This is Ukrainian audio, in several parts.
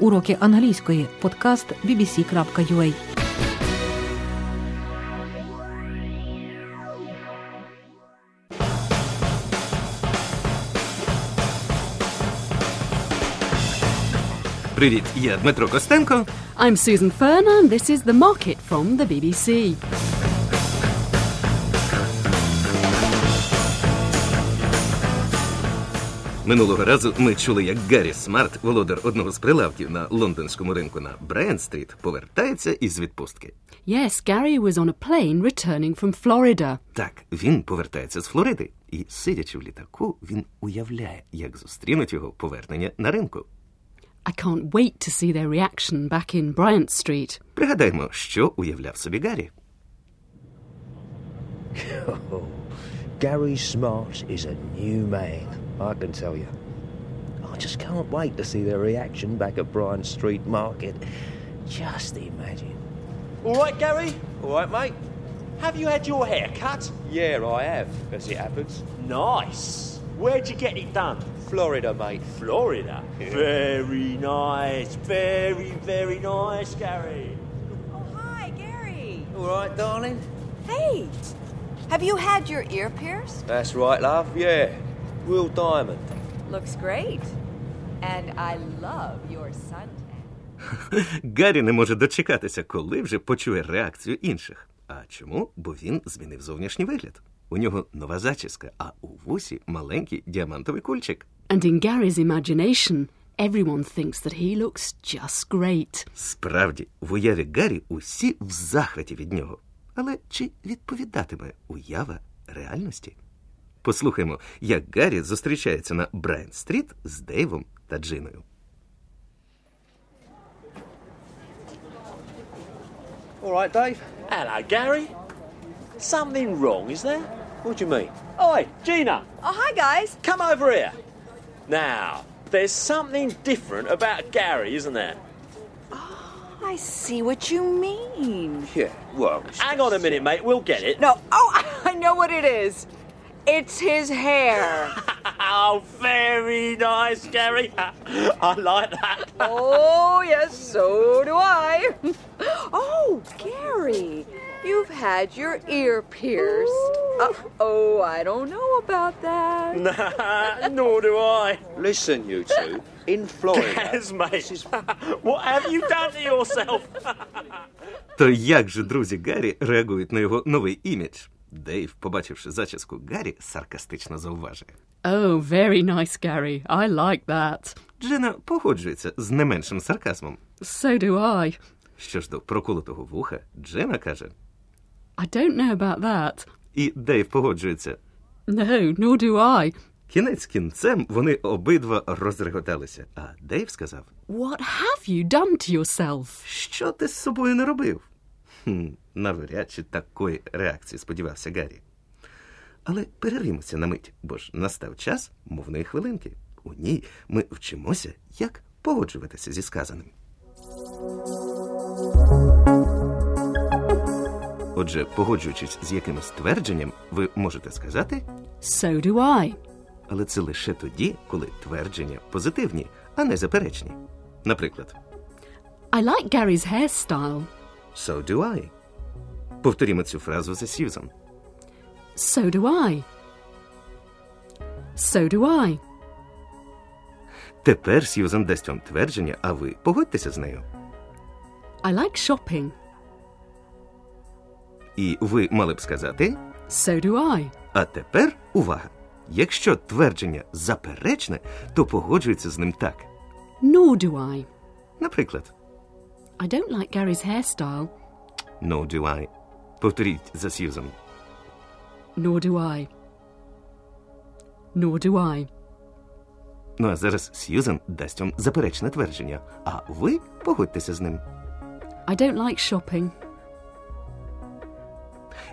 Уроки англійської. Подкаст bbc.ua Привіт, я Дмитро Костенко. I'm Susan Ferner, and this is The Market from the BBC. Минулого разу ми чули, як Гаррі Смарт, володар одного з прилавків на лондонському ринку на Браянт-стріт, повертається із відпустки. Yes, Gary was on a plane returning from Florida. Так, він повертається з Флориди, і, сидячи в літаку, він уявляє, як зустрінуть його повернення на ринку. I can't wait to see their reaction back in Bryant Street. Пригадаймо, що уявляв собі Гаррі. Gary Smart is a new man, I can tell you. I just can't wait to see their reaction back at Bryan Street Market. Just imagine. All right, Gary? All right, mate. Have you had your hair cut? Yeah, I have, as it happens. Nice. Where'd you get it done? Florida, mate. Florida. Very nice. Very, very nice, Gary. Oh, hi, Gary. All right, darling? Hey, have you had your ear pierced? That's right, love, yeah. Real diamond. Looks great. And I love your suntan. Гаррі не може дочекатися, коли вже почує реакцію інших. А чому? Бо він змінив зовнішній вигляд. У нього нова зачіска, а у вусі маленький діамантовий кульчик. And in Gary's imagination, everyone thinks that he looks just great. Справді, в уяві Гаррі усі в захваті від нього. Але чи відповідатиме уява реальності? Послухаймо, як Гаррі зустрічається на Брайан-стріт з Дейвом та Джиною. All right, Dave? Hello, Gary. Something wrong, is there? What do you mean? Oi, Gina, Oh, hi, guys. come over here. Now, there's something different about Gary, isn't there? I see what you mean. Yeah, well... Hang on a minute, mate. We'll get it. No, oh, I know what it is. It's his hair. Oh, very nice, Gary. I like that. oh, yes, so do I. oh, Gary, you've had your ear pierced. Uh, oh, I don't know about that. Nah, nor do I. Listen, you two. In Florida... Yes, mate. What have you done to yourself? То як же друзі Гаррі реагують на його новий імідж? Дейв, побачивши зачіску Гаррі, саркастично зауважує. Oh, very nice, Gary. I like that. Джина погоджується з не меншим сарказмом. So do I. Що ж до проколотого вуха, Джина каже. I don't know about that. І Дейв погоджується. No, nor do I. Кінець кінцем вони обидва розреготалися, а Дейв сказав: What have you done to yourself? Що ти з собою не робив? Навряд чи такої реакції сподівався Гаррі. Але перервімося на мить, бо ж настав час мовної хвилинки. У ній ми вчимося, як погоджуватися зі сказаним. Отже, погоджуючись з якимось твердженням, ви можете сказати, So do I. але це лише тоді, коли твердження позитивні, а не заперечні. Наприклад, I like Gary's hairstyle. So do I. Повторімо цю фразу за Сьюзан. So do I. So do I. Тепер Сьюзан дасть вам твердження, а ви погодьтеся з нею. I like shopping. І ви мали б сказати. So do I. А тепер увага! Якщо твердження заперечне, то погоджується з ним так. Nor do I. Наприклад, I don't like Gary's hairstyle. no do I. Повторіть за Сьюзан. Nor do I. Nor do I. Ну а зараз Сьюзан дасть вам заперечне твердження, а ви погодьтеся з ним. I don't like shopping.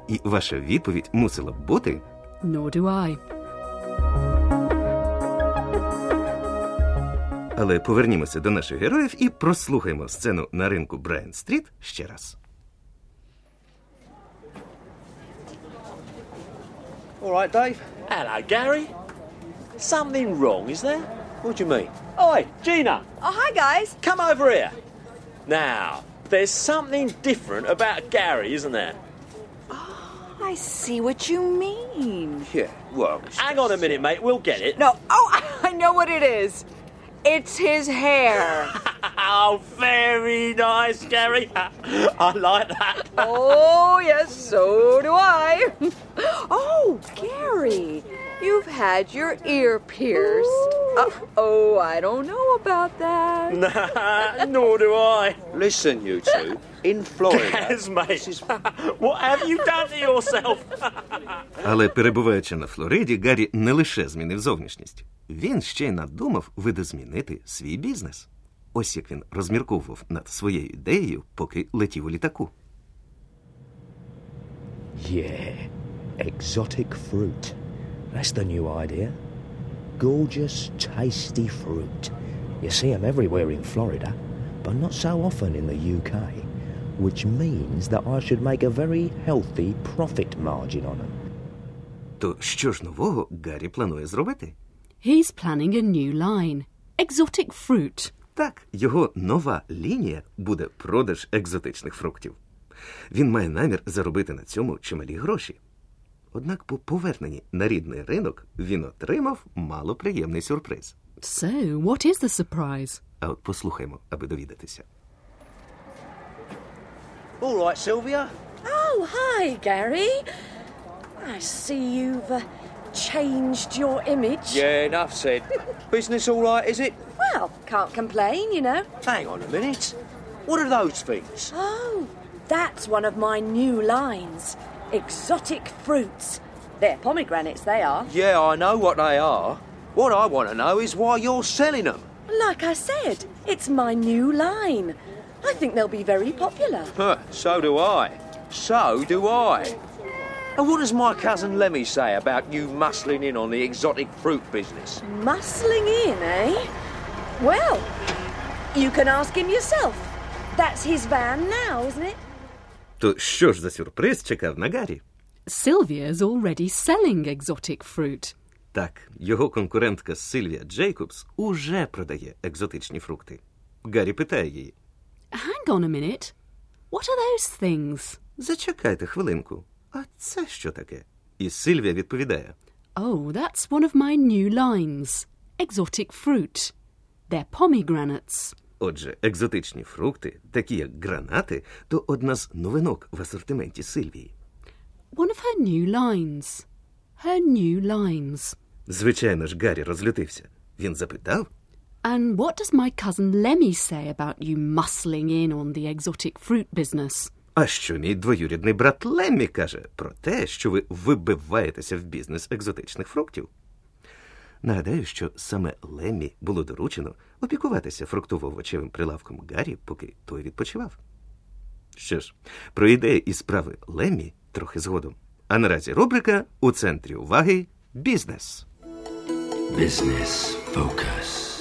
І ваша відповідь мусила б бути Nor do I. Але повернімося до наших героїв і прослухаємо сцену на ринку Брайан Стріт ще раз. All right, Dave? Hello, Gary. Something wrong, is there? What do you mean? Oi, Gina, Oh, hi, guys. come over here. Now, there's something different about Gary, isn't there? I see what you mean. Yeah, well, Hang on a minute, mate, we'll get it. No, oh, I know what it is. It's his hair. Oh, very nice, Gary. I like that. oh, yes, so do I. oh, Gary, you've had your ear pierced. Uh, oh, I don't know about that. Nah, nor do I. listen, you two. In Florida, Yes, mate. What have you done to yourself? Але перебуваючи на Флориді, Гаррі не лише змінив зовнішність, він ще й надумав видозмінити свій бізнес. Ось як він розмірковував над своєю ідеєю, поки летів у літаку. Yeah, exotic fruit. That's the new idea. Gorgeous, tasty fruit. You see 'em everywhere in Florida, but not so often in the UK, which means that I should make a very healthy profit margin on 'em. То що ж нового Гаррі планує зробити? He's planning a new line exotic fruit. Так, його нова лінія буде продаж екзотичних фруктів. Він має намір заробити на цьому чималі гроші. Однак по поверненні на рідний ринок він отримав малоприємний сюрприз. So, what is the surprise? А от послухаймо, аби довідатися. All right, Sylvia. Oh, hi, Gary. I see you've uh, changed your image. Yeah, enough said. Business all right, is it? Well, can't complain, you know. Hang on a minute. What are those things? Oh, that's one of my new lines exotic fruits. They're pomegranates, they are. Yeah, I know what they are. What I want to know is why you're selling them. Like I said, it's my new line. I think they'll be very popular. Huh, so do I. So do I. And what does my cousin Lemmy say about you muscling in on the exotic fruit business? Muscling in, eh? Well, you can ask him yourself. That's his van now, isn't it? То що ж за сюрприз чекав на Гаррі? Sylvia's already selling exotic fruit. Так, його конкурентка Сильвія Джейкобс уже продає екзотичні фрукти. Гаррі питає її: Hang on a minute. What are those things? Зачекайте хвилинку, а це що таке? І Сильвія відповідає: Oh, that's one of my new lines exotic fruit. They're pomegranates. Отже, екзотичні фрукти, такі як гранати, то одна з новинок в асортименті Сильвії. One of her new lines. Her new lines. Звичайно ж, Гаррі розлютився. Він запитав, And what does my cousin Lemmy say about you muscling in on the exotic fruit business? а що мій двоюрідний брат Леммі каже про те, що ви вибиваєтеся в бізнес екзотичних фруктів. Нагадаю, що саме Леммі було доручено опікуватися фруктово-овочевим прилавком Гаррі, поки той відпочивав. Що ж, про ідеї і справи Леммі трохи згодом. А наразі рубрика у центрі уваги бізнес. Business Focus.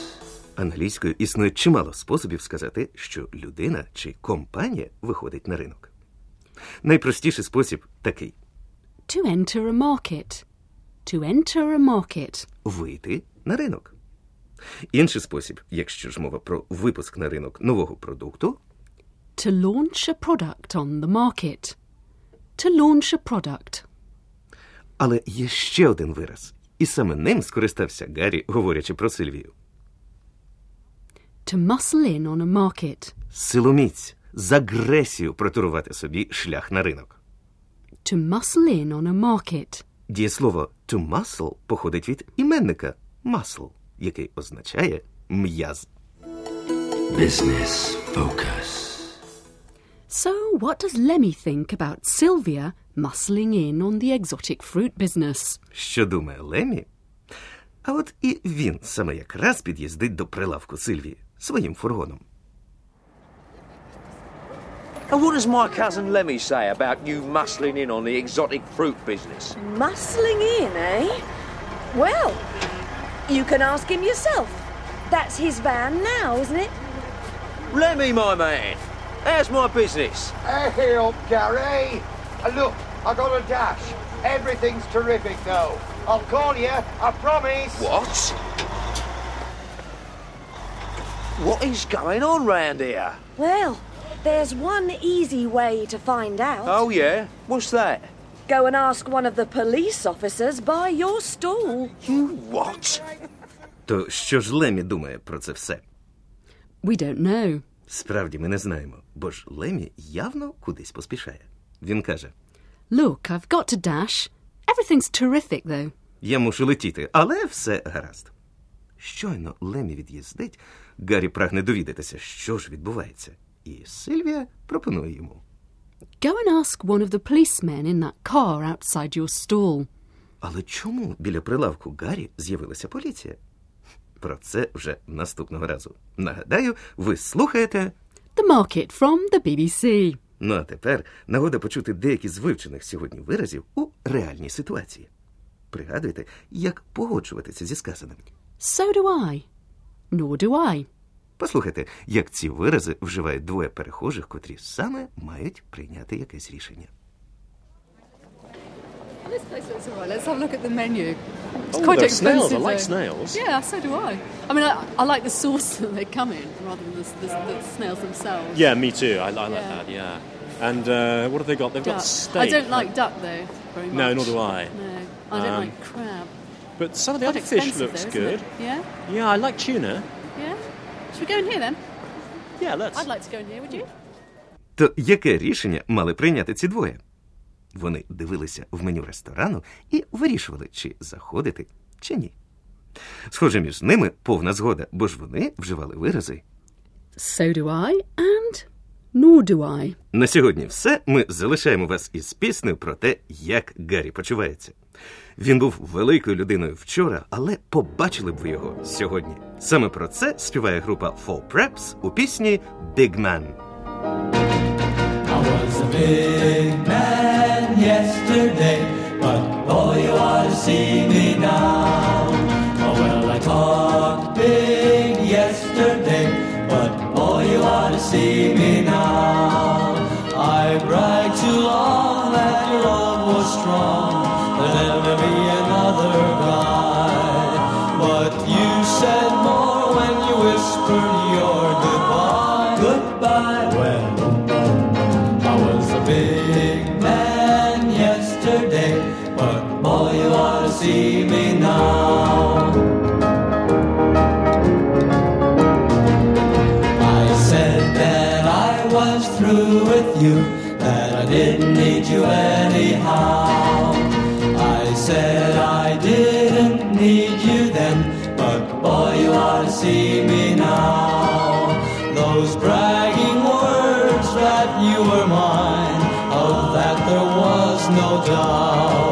Англійською існує чимало способів сказати, що людина чи компанія виходить на ринок. Найпростіший спосіб такий: To enter a market. To enter a market. вийти на ринок. Інший спосіб, якщо ж мова про випуск на ринок нового продукту, To launch a product on the market. To launch a product. але є ще один вираз, і саме ним скористався Гаррі, говорячи про Сильвію. To muscle in on a market. Силоміць з агресією протурувати собі шлях на ринок. To muscle in on a market. Дієслово to muscle походить від іменника muscle, який означає м'яз. Business Focus. So, what does Lemmy think about Sylvia muscling in on the exotic fruit business? Що думає Лемі? А от і він саме якраз під'їздить до прилавку Сильвії своїм фургоном. And what does my cousin Lemmy say about you muscling in on the exotic fruit business? Muscling in, eh? Well, you can ask him yourself. That's his van now, isn't it? Lemmy, my man, how's my business? Hey up, Gary. Uh, look, I got a dash. Everything's terrific, though. I'll call you, I promise. What? What is going on round here? Well, there's one easy way to find out. Oh, yeah? What's that? Go and ask one of the police officers by your stall. You what? То що ж Лемі думає про це все? We don't know. Справді ми не знаємо, бо ж Лемі явно кудись поспішає. Він каже: Look, I've got to dash. Everything's terrific, though. Я мушу летіти, але все гаразд. Щойно Лемі від'їздить, Гаррі прагне довідатися, що ж відбувається, і Сильвія пропонує йому. Go and ask one of the policemen in that car outside your stall. Але чому біля прилавку Гаррі з'явилася поліція? Про це вже наступного разу. Нагадаю, ви слухаєте. The market from the BBC. Ну а тепер нагода почути деякі з вивчених сьогодні виразів у реальній ситуації. Пригадуйте, як погоджуватися зі сказаним. So do I. Nor do I. Послухайте, як ці вирази вживають двоє перехожих, котрі саме мають прийняти якесь рішення. This place looks alright. Let's have a look at the menu. It's Oh, quite expensive. snails. I like though. snails. Yeah, so do I. I mean, I, I like the sauce that they come in rather than the, the, the snails themselves. Yeah, me too. I, I like Yeah. that. Yeah. And uh, what have they got? They've Duck. got steak. I don't like duck though very much. No, nor do I. No, I don't Um, like crab. But some of the Quite other fish looks though, isn't good. it? Yeah, Yeah, I like tuna. yeah. Should we go in here then? Yeah, let's. I'd like to go in here. Would you? То яке рішення мали прийняти ці двоє? Вони дивилися в меню ресторану і вирішували, чи заходити, чи ні. Схоже, між ними повна згода, бо ж вони вживали вирази. So do I, and nor do I. На сьогодні все. Ми залишаємо вас із піснею про те, як Гаррі почувається. Він був великою людиною вчора, але побачили б ви його сьогодні. Саме про це співає група Four Preps у пісні Big Man. I was a big man yesterday, but boy, you ought to see me now. Oh, well, I talked big yesterday, but boy, you ought to see me now. I bragged too long that your love was strong. Another guy. But you said more when you whispered your goodbye. Goodbye. Well, I was a big man yesterday, but you to me now. I said that I was through with you, that I didn't need you anyhow. I said I didn't need you then, but boy, you ought to see me now. Those bragging words that you were mine, of that there was no doubt,